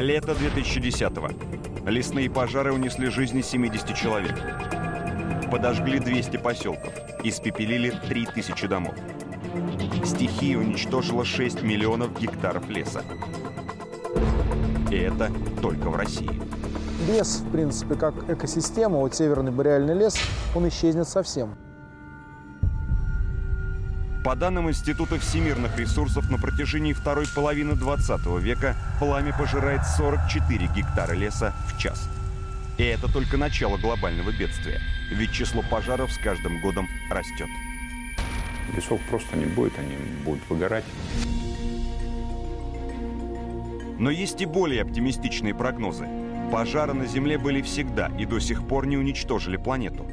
Лето 2010-го. Лесные пожары унесли жизни 70 человек. Подожгли 200 поселков. Испепелили 3000 домов. Стихия уничтожила 6 миллионов гектаров леса. И это только в России. Лес, в принципе, как экосистема, вот северный бореальный лес, он исчезнет совсем. По данным Института всемирных ресурсов, на протяжении второй половины 20 века пламя пожирает 44 гектара леса в час. И это только начало глобального бедствия, ведь число пожаров с каждым годом растет. Лесов просто не будет, они будут выгорать. Но есть и более оптимистичные прогнозы. Пожары на Земле были всегда и до сих пор не уничтожили планету.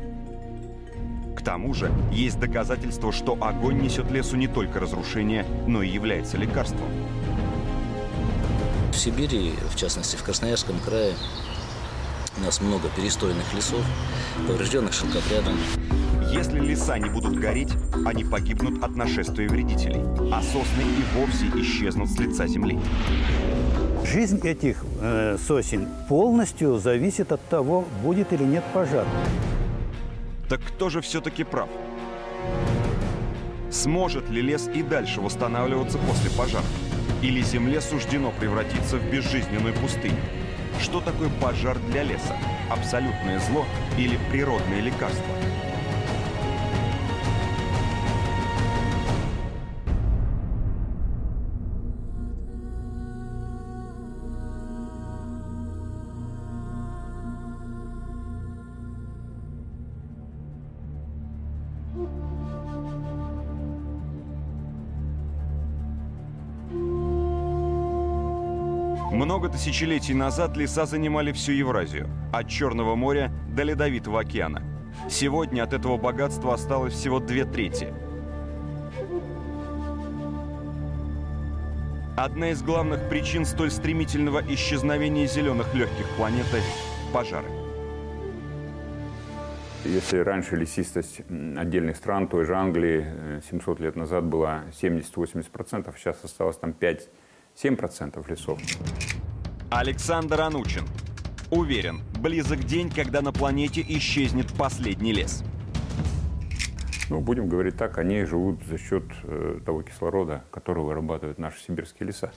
К тому же есть доказательства, что огонь несет лесу не только разрушение, но и является лекарством. В Сибири, в частности в Красноярском крае, у нас много перестойных лесов, поврежденных шелкопрядом. Если леса не будут гореть, они погибнут от нашествия вредителей, а сосны и вовсе исчезнут с лица земли. Жизнь этих э, сосен полностью зависит от того, будет или нет пожар. Так кто же все-таки прав? Сможет ли лес и дальше восстанавливаться после пожара? Или земле суждено превратиться в безжизненную пустыню? Что такое пожар для леса? Абсолютное зло или природное лекарство? Много тысячелетий назад леса занимали всю Евразию, от Черного моря до Ледовитого океана. Сегодня от этого богатства осталось всего две трети. Одна из главных причин столь стремительного исчезновения зеленых легких планеты – пожары. Если раньше лесистость отдельных стран, той же Англии, 700 лет назад была 70-80%, сейчас осталось там 5-7% лесов. Александр Анучин. Уверен, близок день, когда на планете исчезнет последний лес. Ну, будем говорить так, они живут за счет э, того кислорода, который вырабатывают наши сибирские леса.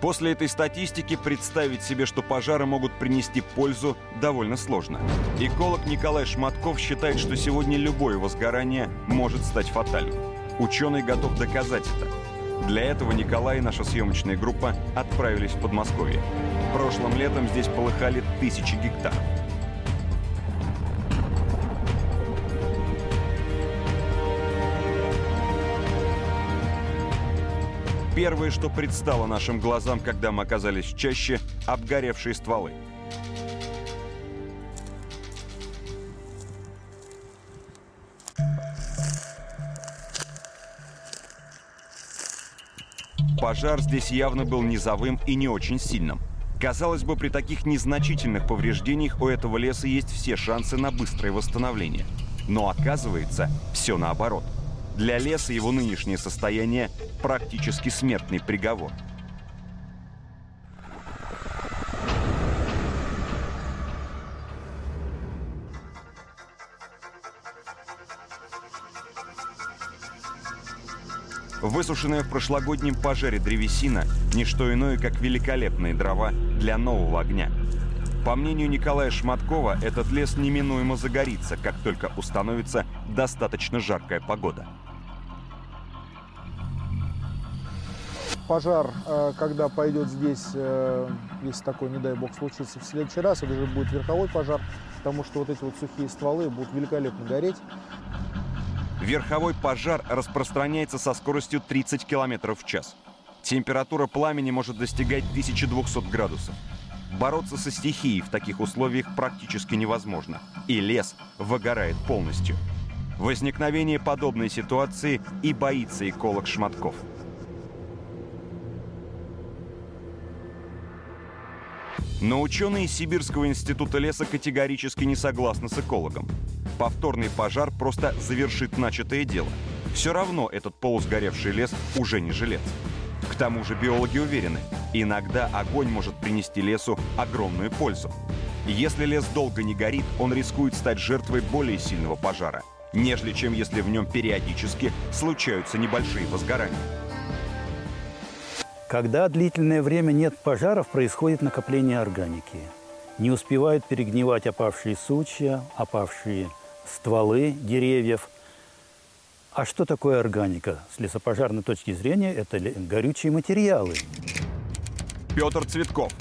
После этой статистики представить себе, что пожары могут принести пользу, довольно сложно. Эколог Николай Шматков считает, что сегодня любое возгорание может стать фатальным. Ученый готов доказать это. Для этого Николай и наша съемочная группа отправились в Подмосковье. Прошлым летом здесь полыхали тысячи гектаров. Первое, что предстало нашим глазам, когда мы оказались в чаще – обгоревшие стволы. Пожар здесь явно был низовым и не очень сильным. Казалось бы, при таких незначительных повреждениях у этого леса есть все шансы на быстрое восстановление. Но оказывается, все наоборот. Для леса его нынешнее состояние практически смертный приговор. Высушенная в прошлогоднем пожаре древесина – не что иное, как великолепные дрова для нового огня. По мнению Николая Шматкова, этот лес неминуемо загорится, как только установится достаточно жаркая погода. Пожар, э, когда пойдет здесь, э, если такой, не дай бог, случится в следующий раз, это же будет верховой пожар, потому что вот эти вот сухие стволы будут великолепно гореть. Верховой пожар распространяется со скоростью 30 км в час. Температура пламени может достигать 1200 градусов. Бороться со стихией в таких условиях практически невозможно, и лес выгорает полностью. Возникновение подобной ситуации и боится эколог Шматков. Но ученые Сибирского института леса категорически не согласны с экологом. Повторный пожар просто завершит начатое дело. Все равно этот полусгоревший лес уже не жилец. К тому же биологи уверены, Иногда огонь может принести лесу огромную пользу. Если лес долго не горит, он рискует стать жертвой более сильного пожара, нежели чем если в нем периодически случаются небольшие возгорания. Когда длительное время нет пожаров, происходит накопление органики. Не успевают перегнивать опавшие сучья, опавшие стволы деревьев. А что такое органика? С лесопожарной точки зрения это горючие материалы. Петр Цветков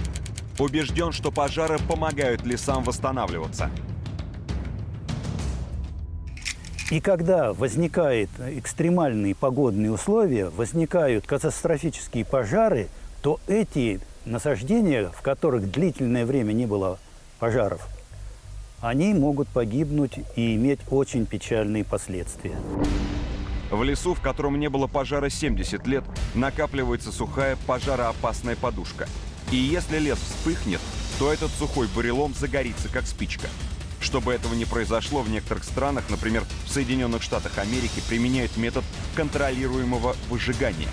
убежден, что пожары помогают лесам восстанавливаться. И когда возникают экстремальные погодные условия, возникают катастрофические пожары, то эти насаждения, в которых длительное время не было пожаров, они могут погибнуть и иметь очень печальные последствия. В лесу, в котором не было пожара 70 лет, накапливается сухая пожароопасная подушка. И если лес вспыхнет, то этот сухой бурелом загорится, как спичка. Чтобы этого не произошло, в некоторых странах, например, в Соединенных Штатах Америки, применяют метод контролируемого выжигания.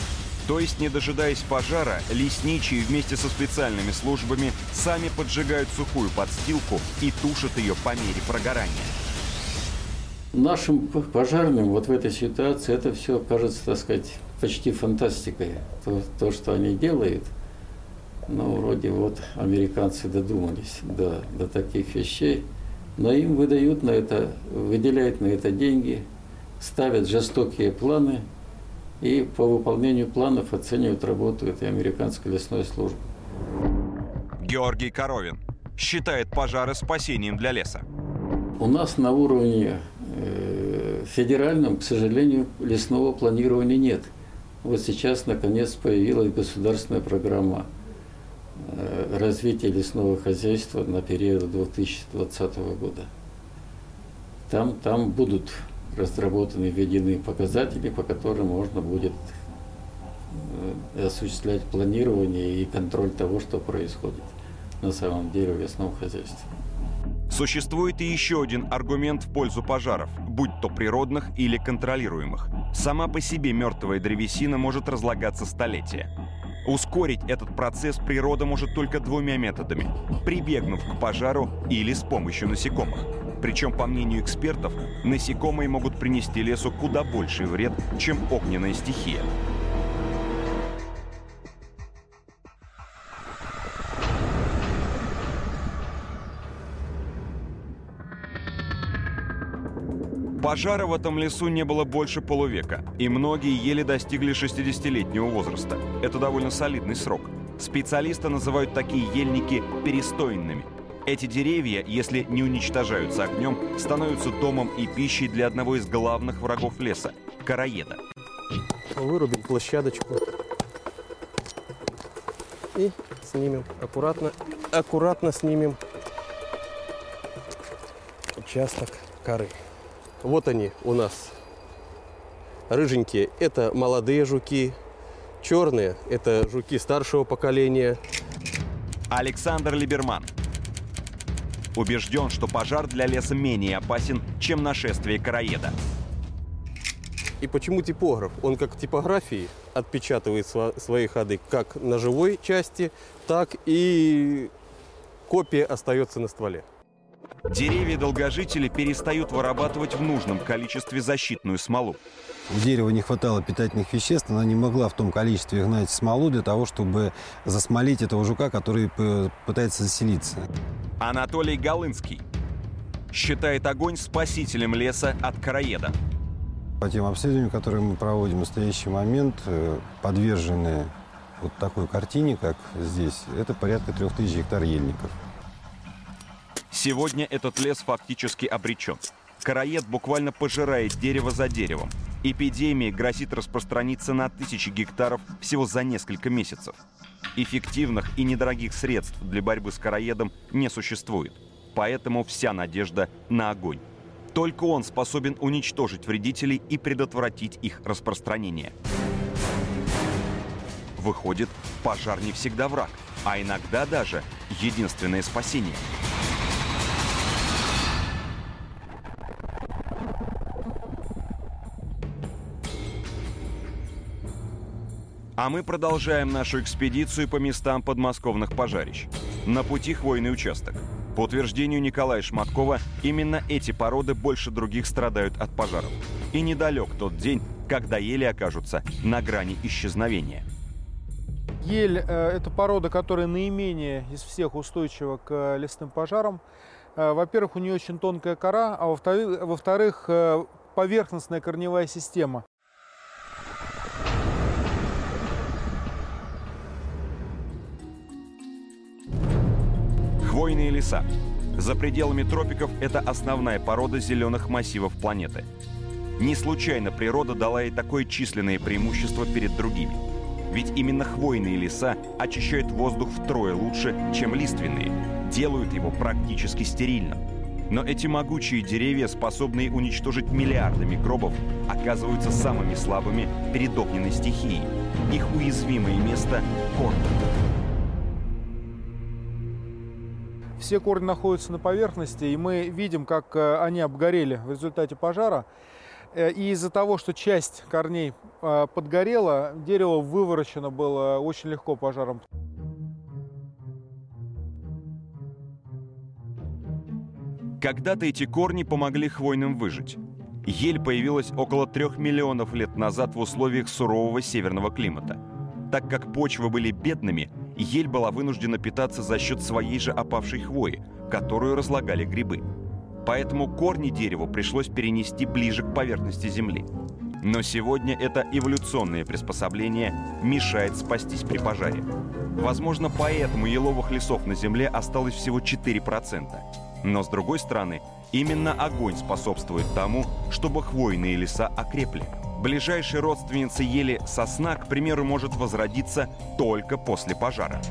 То есть, не дожидаясь пожара, лесничие вместе со специальными службами сами поджигают сухую подстилку и тушат ее по мере прогорания. Нашим пожарным вот в этой ситуации это все кажется, так сказать, почти фантастикой. То, то что они делают, ну, вроде вот американцы додумались до, до таких вещей – но им выдают на это, выделяют на это деньги, ставят жестокие планы и по выполнению планов оценивают работу этой американской лесной службы. Георгий Коровин считает пожары спасением для леса. У нас на уровне э, федеральном, к сожалению, лесного планирования нет. Вот сейчас, наконец, появилась государственная программа Э, развития лесного хозяйства на период 2020 года. Там, там будут разработаны, введены показатели, по которым можно будет э, осуществлять планирование и контроль того, что происходит на самом деле в лесном хозяйстве. Существует и еще один аргумент в пользу пожаров, будь то природных или контролируемых. Сама по себе мертвая древесина может разлагаться столетия. Ускорить этот процесс природа может только двумя методами – прибегнув к пожару или с помощью насекомых. Причем, по мнению экспертов, насекомые могут принести лесу куда больший вред, чем огненная стихия. Пожара в этом лесу не было больше полувека, и многие еле достигли 60-летнего возраста. Это довольно солидный срок. Специалисты называют такие ельники перестойными. Эти деревья, если не уничтожаются огнем, становятся домом и пищей для одного из главных врагов леса – короеда. Вырубим площадочку и снимем аккуратно, аккуратно снимем участок коры. Вот они у нас. Рыженькие – это молодые жуки. Черные – это жуки старшего поколения. Александр Либерман убежден, что пожар для леса менее опасен, чем нашествие короеда. И почему типограф? Он как типографии отпечатывает свои ходы как на живой части, так и копия остается на стволе. Деревья-долгожители перестают вырабатывать в нужном количестве защитную смолу. У дерева не хватало питательных веществ, она не могла в том количестве гнать смолу для того, чтобы засмолить этого жука, который пытается заселиться. Анатолий Голынский считает огонь спасителем леса от короеда. По тем обследованиям, которые мы проводим в настоящий момент, э, подвержены вот такой картине, как здесь, это порядка 3000 гектар ельников. Сегодня этот лес фактически обречен. Короед буквально пожирает дерево за деревом. Эпидемия грозит распространиться на тысячи гектаров всего за несколько месяцев. Эффективных и недорогих средств для борьбы с короедом не существует. Поэтому вся надежда на огонь. Только он способен уничтожить вредителей и предотвратить их распространение. Выходит, пожар не всегда враг, а иногда даже единственное спасение – А мы продолжаем нашу экспедицию по местам подмосковных пожарищ. На пути хвойный участок. По утверждению Николая Шматкова, именно эти породы больше других страдают от пожаров. И недалек тот день, когда ели окажутся на грани исчезновения. Ель э, – это порода, которая наименее из всех устойчива к э, лесным пожарам. Э, во-первых, у нее очень тонкая кора, а во-вторых, поверхностная корневая система. Хвойные леса. За пределами тропиков это основная порода зеленых массивов планеты. Не случайно природа дала ей такое численное преимущество перед другими. Ведь именно хвойные леса очищают воздух втрое лучше, чем лиственные, делают его практически стерильным. Но эти могучие деревья, способные уничтожить миллиарды микробов, оказываются самыми слабыми перед огненной стихией. Их уязвимое место – корни. Все корни находятся на поверхности, и мы видим, как э, они обгорели в результате пожара. Э, и из-за того, что часть корней э, подгорела, дерево выворочено было очень легко пожаром. Когда-то эти корни помогли хвойным выжить. Ель появилась около трех миллионов лет назад в условиях сурового северного климата. Так как почвы были бедными, ель была вынуждена питаться за счет своей же опавшей хвои, которую разлагали грибы. Поэтому корни дереву пришлось перенести ближе к поверхности земли. Но сегодня это эволюционное приспособление мешает спастись при пожаре. Возможно, поэтому еловых лесов на Земле осталось всего 4%. Но с другой стороны, именно огонь способствует тому, чтобы хвойные леса окрепли. Ближайшая родственница ели сосна, к примеру, может возродиться только после пожара.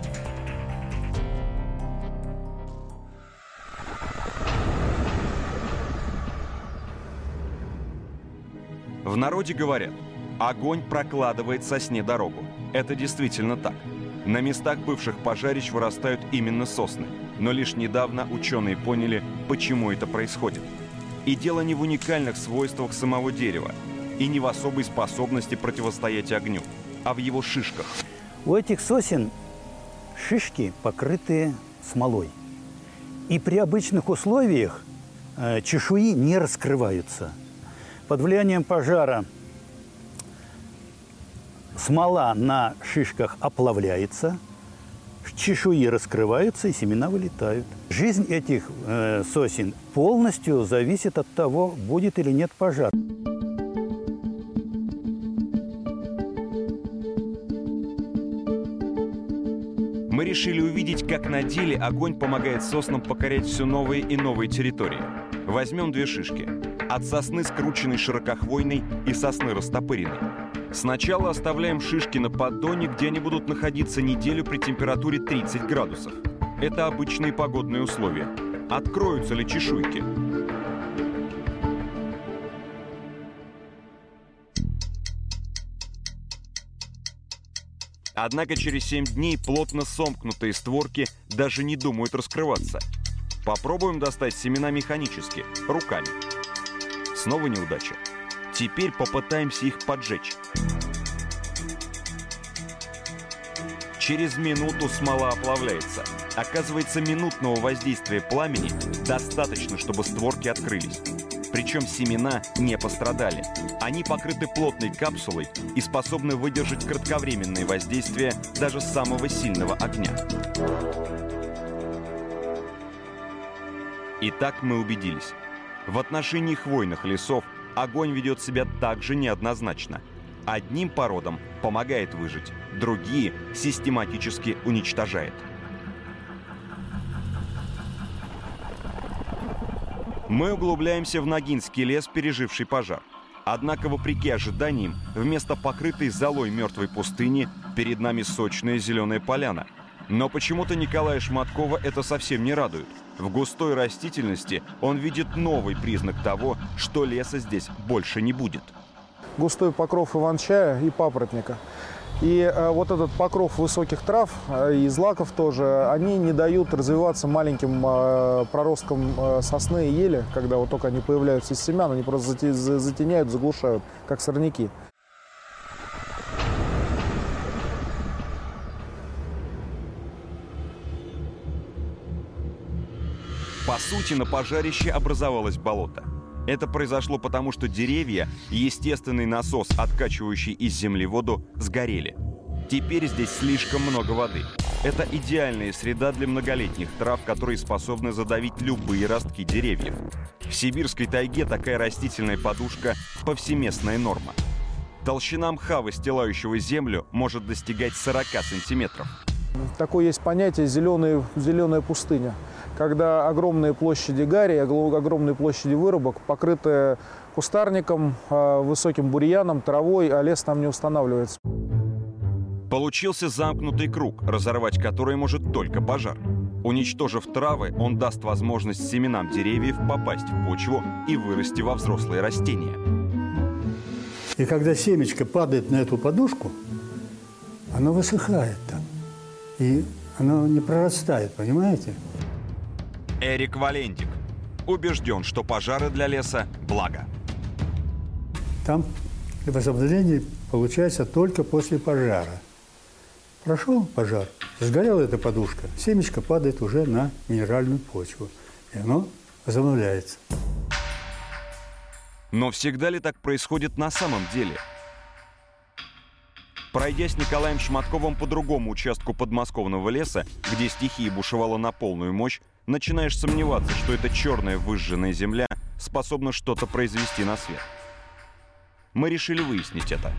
В народе говорят, огонь прокладывает сосне дорогу. Это действительно так. На местах бывших пожарищ вырастают именно сосны. Но лишь недавно ученые поняли, почему это происходит. И дело не в уникальных свойствах самого дерева, и не в особой способности противостоять огню, а в его шишках. У этих сосен шишки покрыты смолой. И при обычных условиях э, чешуи не раскрываются – под влиянием пожара смола на шишках оплавляется, чешуи раскрываются и семена вылетают. Жизнь этих э, сосен полностью зависит от того, будет или нет пожар. Решили увидеть, как на деле огонь помогает соснам покорять все новые и новые территории. Возьмем две шишки от сосны скрученной широкохвойной и сосны растопыренной. Сначала оставляем шишки на поддоне, где они будут находиться неделю при температуре 30 градусов. Это обычные погодные условия. Откроются ли чешуйки? Однако через 7 дней плотно сомкнутые створки даже не думают раскрываться. Попробуем достать семена механически, руками. Снова неудача. Теперь попытаемся их поджечь. Через минуту смола оплавляется. Оказывается, минутного воздействия пламени достаточно, чтобы створки открылись. Причем семена не пострадали. Они покрыты плотной капсулой и способны выдержать кратковременные воздействия даже самого сильного огня. Итак, мы убедились. В отношении хвойных лесов огонь ведет себя также неоднозначно. Одним породам помогает выжить, другие систематически уничтожает. Мы углубляемся в Ногинский лес, переживший пожар. Однако, вопреки ожиданиям, вместо покрытой золой мертвой пустыни перед нами сочная зеленая поляна. Но почему-то Николая Шматкова это совсем не радует. В густой растительности он видит новый признак того, что леса здесь больше не будет. Густой покров иван-чая и папоротника. И э, вот этот покров высоких трав э, и злаков тоже, они не дают развиваться маленьким э, проросткам сосны и ели, когда вот только они появляются из семян, они просто затеняют, заглушают, как сорняки. По сути, на пожарище образовалось болото – это произошло потому, что деревья и естественный насос, откачивающий из земли воду, сгорели. Теперь здесь слишком много воды. Это идеальная среда для многолетних трав, которые способны задавить любые ростки деревьев. В сибирской тайге такая растительная подушка – повсеместная норма. Толщина мха, выстилающего землю, может достигать 40 сантиметров. Такое есть понятие зеленая, зеленая пустыня, когда огромные площади гари, огромные площади вырубок покрыты кустарником, а, высоким бурьяном, травой, а лес там не устанавливается. Получился замкнутый круг, разорвать который может только пожар. Уничтожив травы, он даст возможность семенам деревьев попасть в почву и вырасти во взрослые растения. И когда семечко падает на эту подушку, оно высыхает там. И оно не прорастает, понимаете? Эрик Валентик убежден, что пожары для леса – благо. Там возобновление получается только после пожара – Прошел пожар, сгорела эта подушка, семечко падает уже на минеральную почву, и оно возобновляется. Но всегда ли так происходит на самом деле? Пройдя с Николаем Шматковым по другому участку подмосковного леса, где стихия бушевала на полную мощь, начинаешь сомневаться, что эта черная выжженная земля способна что-то произвести на свет. Мы решили выяснить это.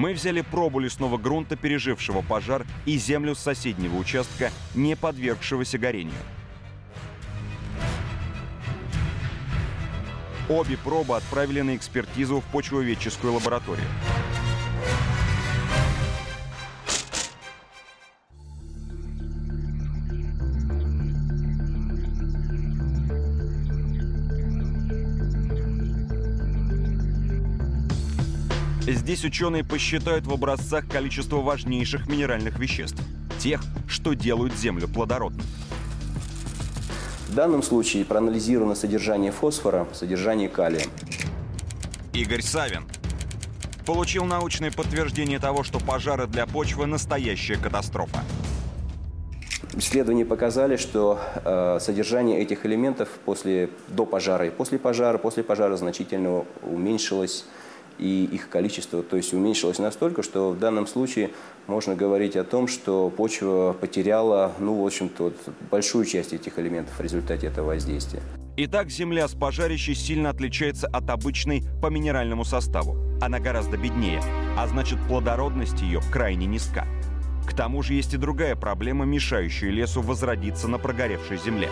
Мы взяли пробу лесного грунта, пережившего пожар, и землю с соседнего участка, не подвергшегося горению. Обе пробы отправили на экспертизу в почвоведческую лабораторию. Здесь ученые посчитают в образцах количество важнейших минеральных веществ. Тех, что делают землю плодородной. В данном случае проанализировано содержание фосфора, содержание калия. Игорь Савин получил научное подтверждение того, что пожары для почвы – настоящая катастрофа. Исследования показали, что э, содержание этих элементов после, до пожара и после пожара, после пожара значительно уменьшилось и их количество то есть уменьшилось настолько, что в данном случае можно говорить о том, что почва потеряла, ну, в общем-то, вот, большую часть этих элементов в результате этого воздействия. Итак, земля с пожарищей сильно отличается от обычной по минеральному составу. Она гораздо беднее, а значит плодородность ее крайне низка. К тому же есть и другая проблема, мешающая лесу возродиться на прогоревшей земле.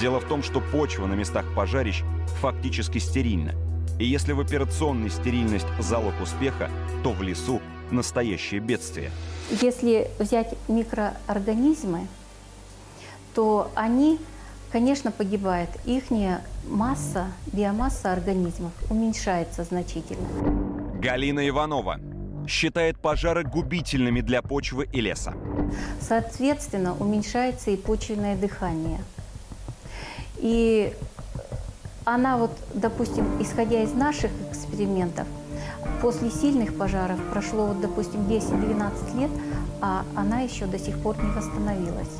Дело в том, что почва на местах пожарищ фактически стерильна. И если в операционной стерильность залог успеха, то в лесу настоящее бедствие. Если взять микроорганизмы, то они, конечно, погибают. Их масса, биомасса организмов уменьшается значительно. Галина Иванова считает пожары губительными для почвы и леса. Соответственно, уменьшается и почвенное дыхание. И она вот, допустим, исходя из наших экспериментов, после сильных пожаров прошло, вот, допустим, 10-12 лет, а она еще до сих пор не восстановилась.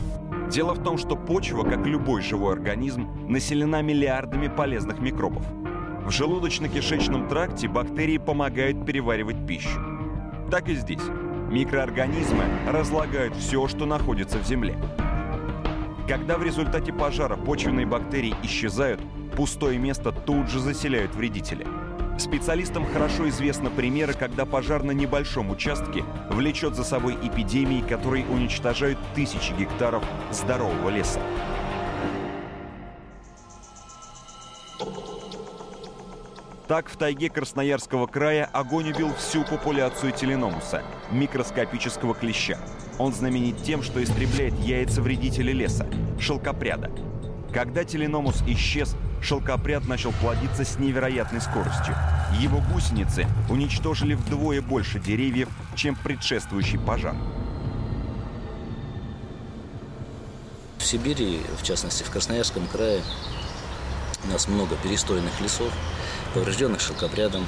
Дело в том, что почва, как любой живой организм, населена миллиардами полезных микробов. В желудочно-кишечном тракте бактерии помогают переваривать пищу. Так и здесь. Микроорганизмы разлагают все, что находится в земле. Когда в результате пожара почвенные бактерии исчезают, Пустое место тут же заселяют вредители. Специалистам хорошо известны примеры, когда пожар на небольшом участке влечет за собой эпидемии, которые уничтожают тысячи гектаров здорового леса. Так, в тайге Красноярского края огонь убил всю популяцию теленомуса – микроскопического клеща. Он знаменит тем, что истребляет яйца вредителя леса – шелкопряда. Когда теленомус исчез, шелкопряд начал плодиться с невероятной скоростью. Его гусеницы уничтожили вдвое больше деревьев, чем предшествующий пожар. в Сибири, в частности в Красноярском крае, у нас много перестойных лесов, поврежденных шелкопрядом.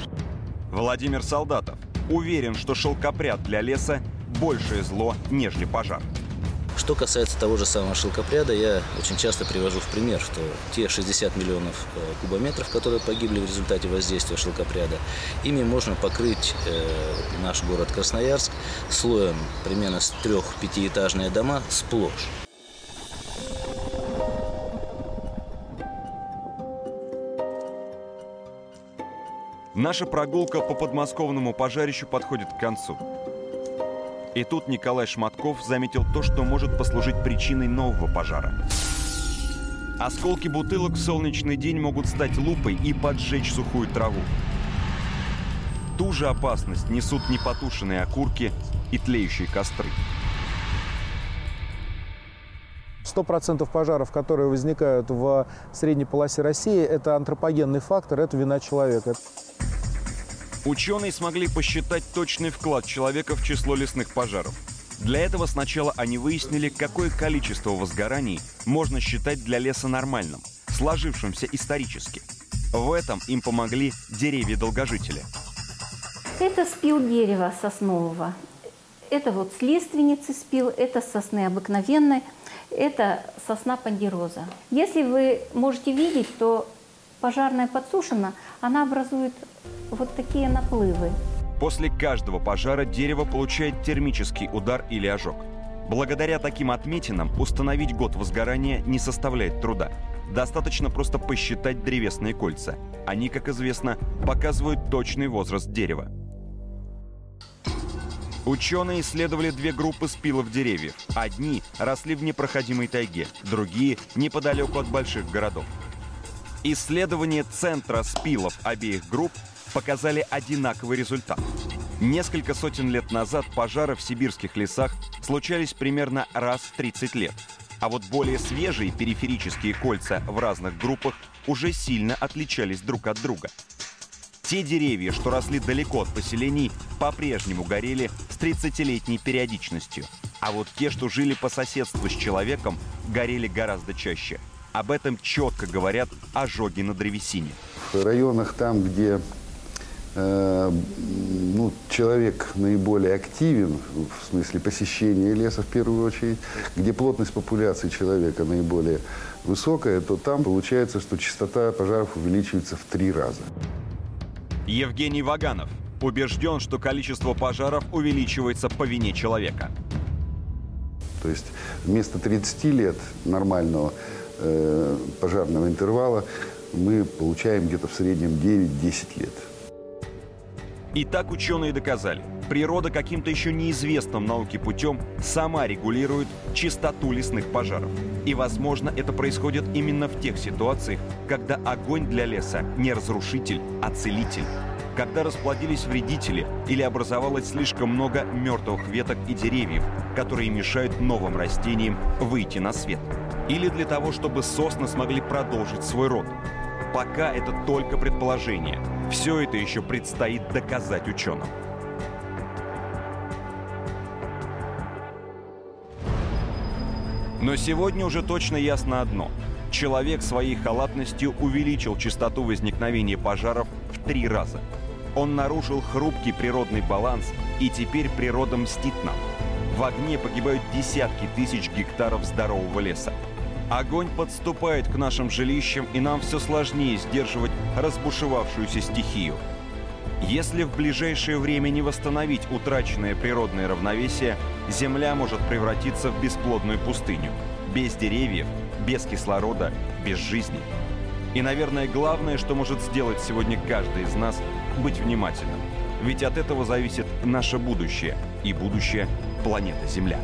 Владимир Солдатов уверен, что шелкопряд для леса – большее зло, нежели пожар. Что касается того же самого шелкопряда, я очень часто привожу в пример, что те 60 миллионов э, кубометров, которые погибли в результате воздействия шелкопряда, ими можно покрыть э, наш город Красноярск слоем примерно с трех-пятиэтажные дома сплошь. Наша прогулка по подмосковному пожарищу подходит к концу. И тут Николай Шматков заметил то, что может послужить причиной нового пожара. Осколки бутылок в солнечный день могут стать лупой и поджечь сухую траву. Ту же опасность несут непотушенные окурки и тлеющие костры. 100% пожаров, которые возникают в средней полосе России, это антропогенный фактор, это вина человека. Ученые смогли посчитать точный вклад человека в число лесных пожаров. Для этого сначала они выяснили, какое количество возгораний можно считать для леса нормальным, сложившимся исторически. В этом им помогли деревья-долгожители. Это спил дерева соснового. Это вот с лиственницы спил, это сосны обыкновенной, это сосна пандероза. Если вы можете видеть, то пожарная подсушена, она образует вот такие наплывы. После каждого пожара дерево получает термический удар или ожог. Благодаря таким отметинам установить год возгорания не составляет труда. Достаточно просто посчитать древесные кольца. Они, как известно, показывают точный возраст дерева. Ученые исследовали две группы спилов деревьев. Одни росли в непроходимой тайге, другие – неподалеку от больших городов. Исследование центра спилов обеих групп показали одинаковый результат. Несколько сотен лет назад пожары в сибирских лесах случались примерно раз в 30 лет. А вот более свежие периферические кольца в разных группах уже сильно отличались друг от друга. Те деревья, что росли далеко от поселений, по-прежнему горели с 30-летней периодичностью. А вот те, что жили по соседству с человеком, горели гораздо чаще. Об этом четко говорят ожоги на древесине. В районах там, где ну, человек наиболее активен в смысле посещения леса в первую очередь, где плотность популяции человека наиболее высокая, то там получается, что частота пожаров увеличивается в три раза. Евгений Ваганов убежден, что количество пожаров увеличивается по вине человека. То есть вместо 30 лет нормального э, пожарного интервала мы получаем где-то в среднем 9-10 лет. И так ученые доказали. Природа каким-то еще неизвестным науке путем сама регулирует частоту лесных пожаров. И, возможно, это происходит именно в тех ситуациях, когда огонь для леса не разрушитель, а целитель. Когда расплодились вредители или образовалось слишком много мертвых веток и деревьев, которые мешают новым растениям выйти на свет. Или для того, чтобы сосны смогли продолжить свой род. Пока это только предположение – все это еще предстоит доказать ученым. Но сегодня уже точно ясно одно. Человек своей халатностью увеличил частоту возникновения пожаров в три раза. Он нарушил хрупкий природный баланс, и теперь природа мстит нам. В огне погибают десятки тысяч гектаров здорового леса. Огонь подступает к нашим жилищам, и нам все сложнее сдерживать разбушевавшуюся стихию. Если в ближайшее время не восстановить утраченное природное равновесие, Земля может превратиться в бесплодную пустыню. Без деревьев, без кислорода, без жизни. И, наверное, главное, что может сделать сегодня каждый из нас – быть внимательным. Ведь от этого зависит наше будущее и будущее планеты Земля.